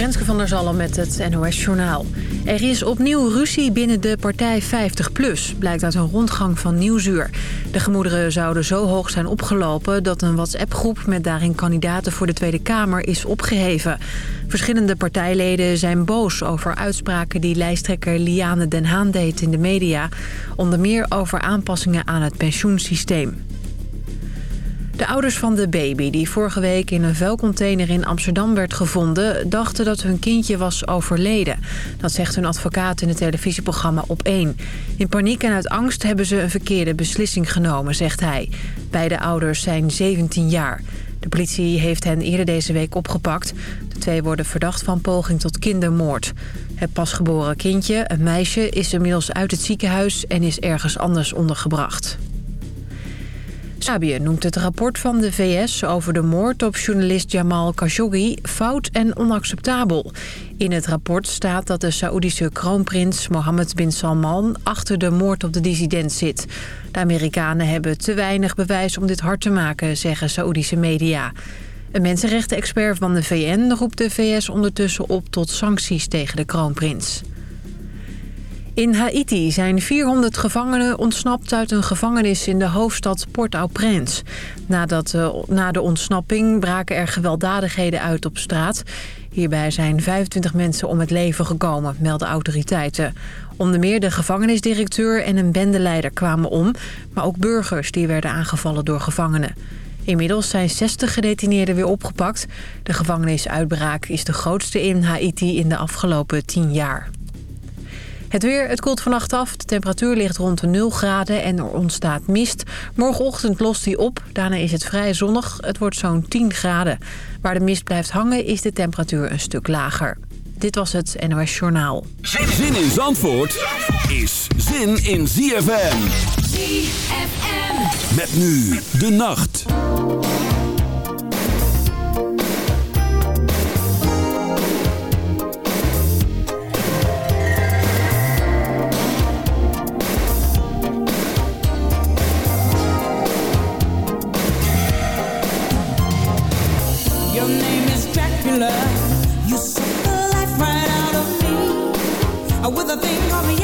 Renske van der Zalm met het NOS Journaal. Er is opnieuw ruzie binnen de partij 50PLUS, blijkt uit een rondgang van Nieuwsuur. De gemoederen zouden zo hoog zijn opgelopen dat een WhatsApp-groep... met daarin kandidaten voor de Tweede Kamer is opgeheven. Verschillende partijleden zijn boos over uitspraken die lijsttrekker Liane Den Haan deed in de media. Onder meer over aanpassingen aan het pensioensysteem. De ouders van de baby die vorige week in een vuilcontainer in Amsterdam werd gevonden... dachten dat hun kindje was overleden. Dat zegt hun advocaat in het televisieprogramma Op1. In paniek en uit angst hebben ze een verkeerde beslissing genomen, zegt hij. Beide ouders zijn 17 jaar. De politie heeft hen eerder deze week opgepakt. De twee worden verdacht van poging tot kindermoord. Het pasgeboren kindje, een meisje, is inmiddels uit het ziekenhuis... en is ergens anders ondergebracht. Sabië noemt het rapport van de VS over de moord op journalist Jamal Khashoggi fout en onacceptabel. In het rapport staat dat de Saoedische kroonprins Mohammed bin Salman achter de moord op de dissident zit. De Amerikanen hebben te weinig bewijs om dit hard te maken, zeggen Saoedische media. Een mensenrechten-expert van de VN roept de VS ondertussen op tot sancties tegen de kroonprins. In Haiti zijn 400 gevangenen ontsnapt uit een gevangenis in de hoofdstad Port-au-Prince. Na de ontsnapping braken er gewelddadigheden uit op straat. Hierbij zijn 25 mensen om het leven gekomen, melden autoriteiten. Onder meer de gevangenisdirecteur en een bendeleider kwamen om... maar ook burgers die werden aangevallen door gevangenen. Inmiddels zijn 60 gedetineerden weer opgepakt. De gevangenisuitbraak is de grootste in Haiti in de afgelopen 10 jaar. Het weer, het koelt vannacht af. De temperatuur ligt rond de 0 graden en er ontstaat mist. Morgenochtend lost die op. Daarna is het vrij zonnig. Het wordt zo'n 10 graden. Waar de mist blijft hangen is de temperatuur een stuk lager. Dit was het NOS Journaal. Zin in Zandvoort is zin in ZFM. ZFM. Met nu de nacht. love You suck the life right out of me. With a thing on me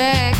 now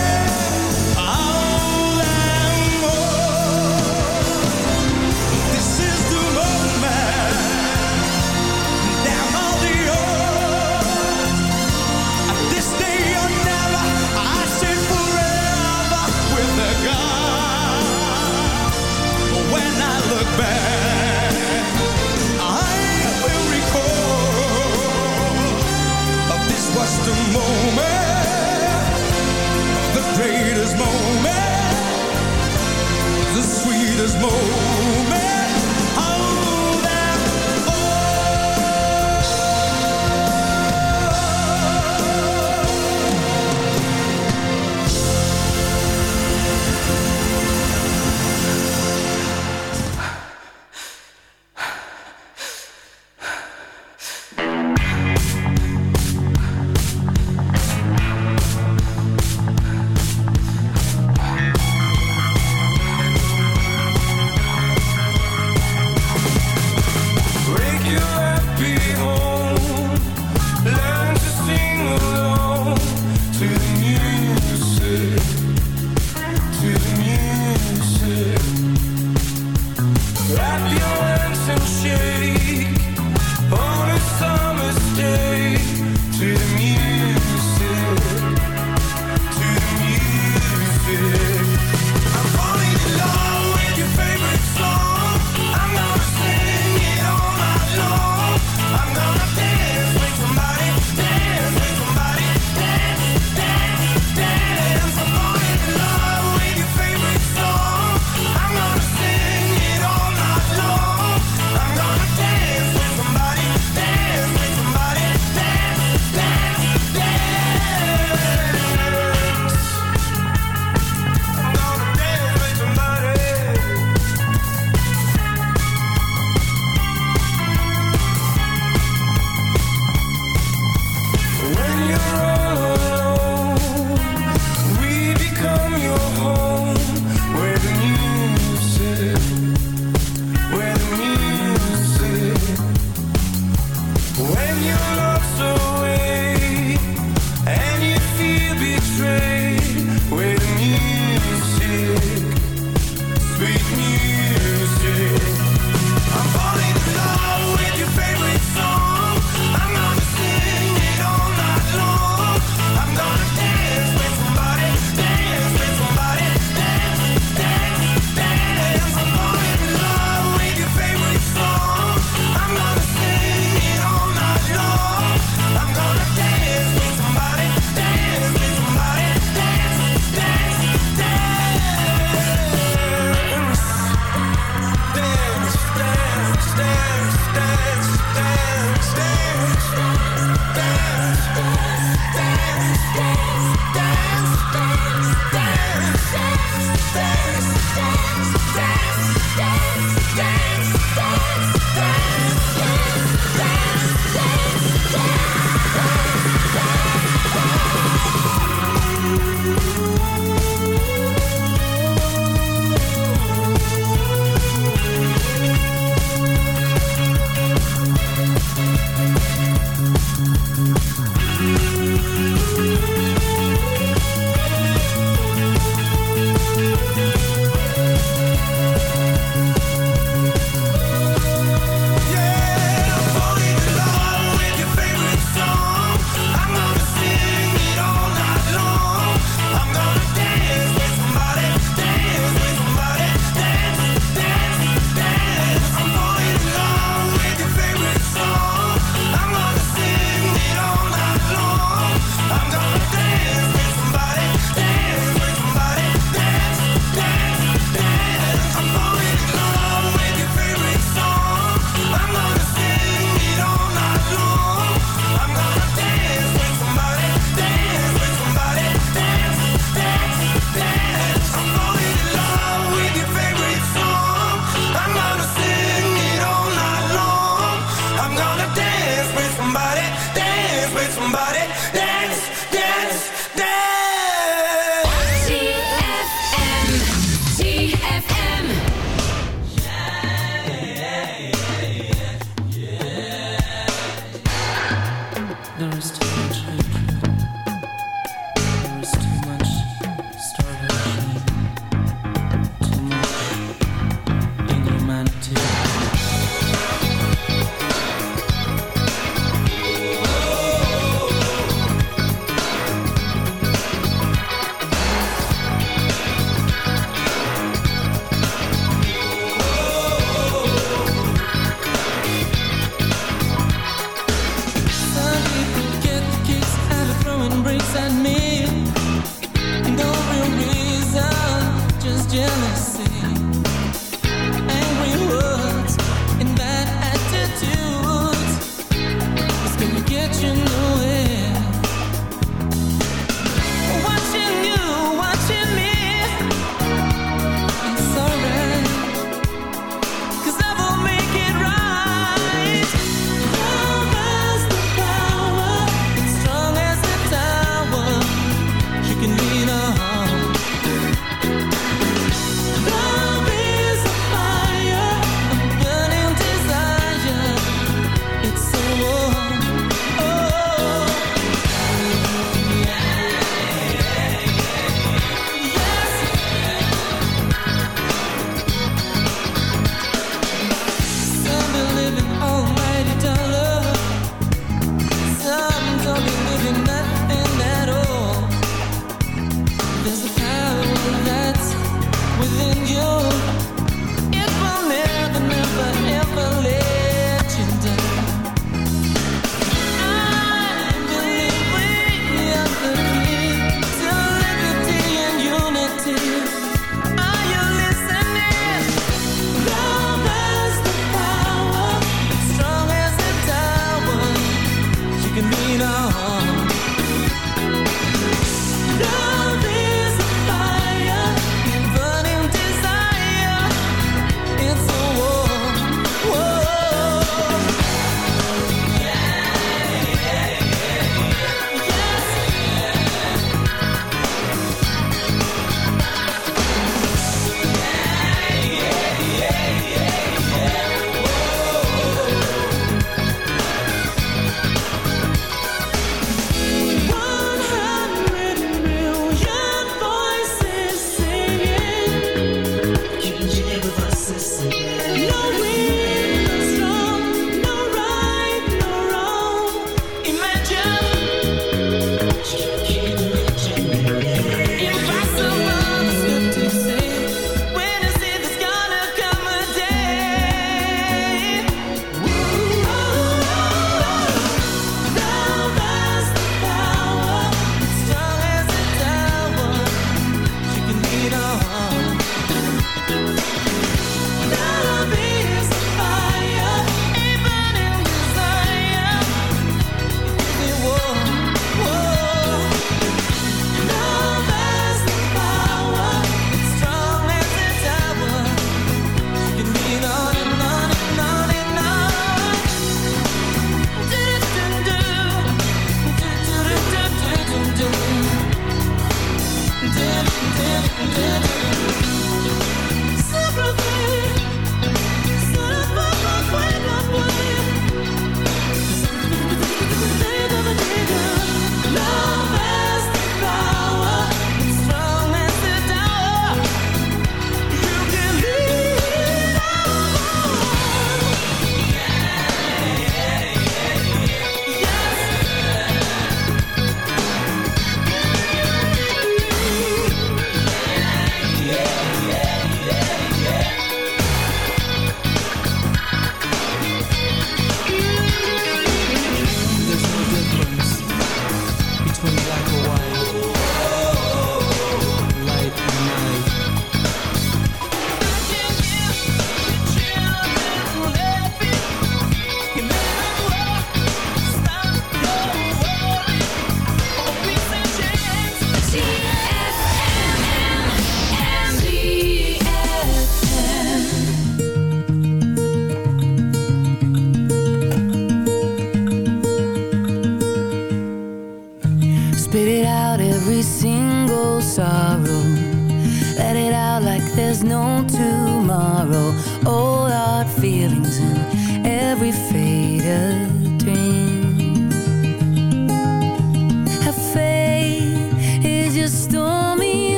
Sweetest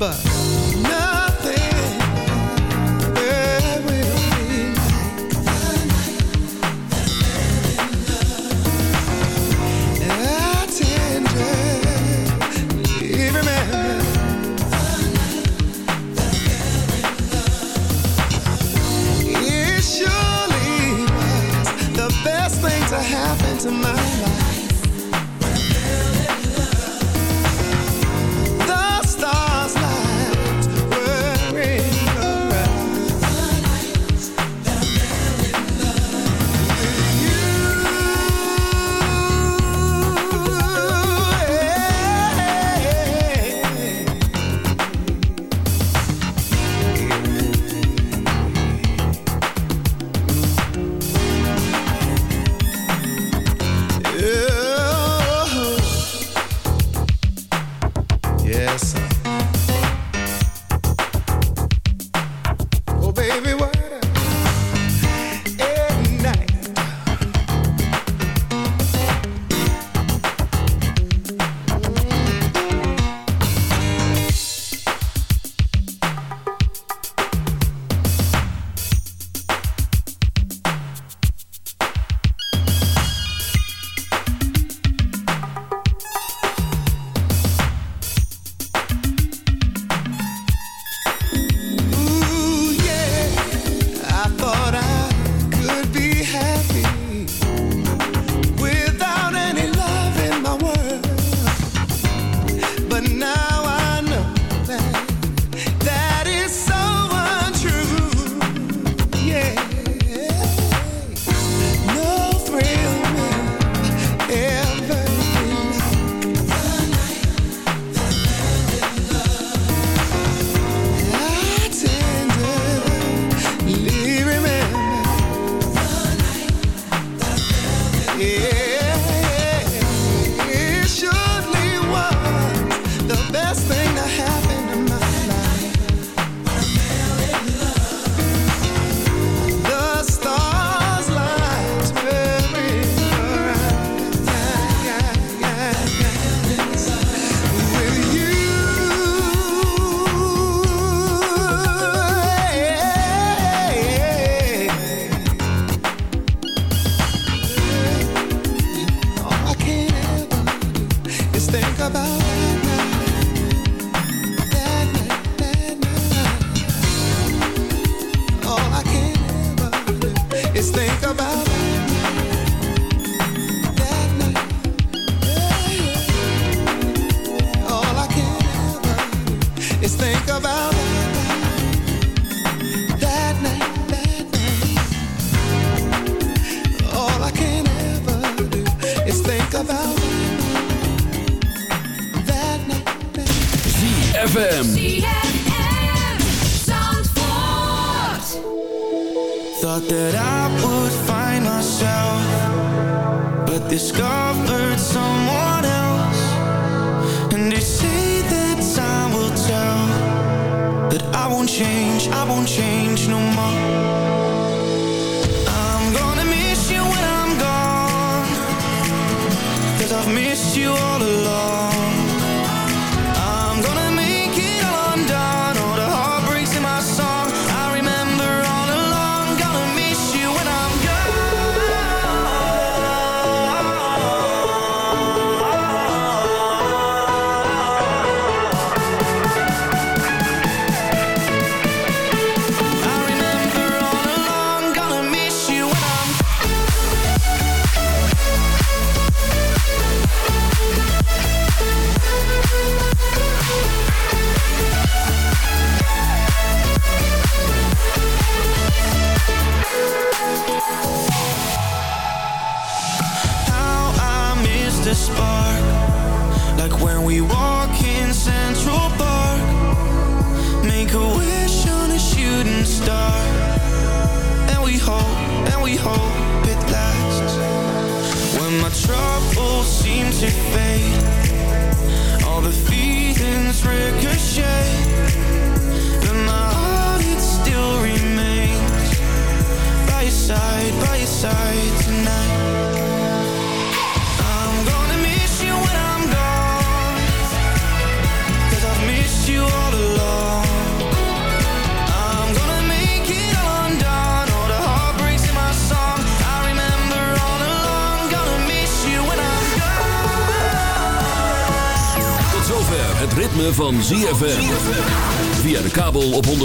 But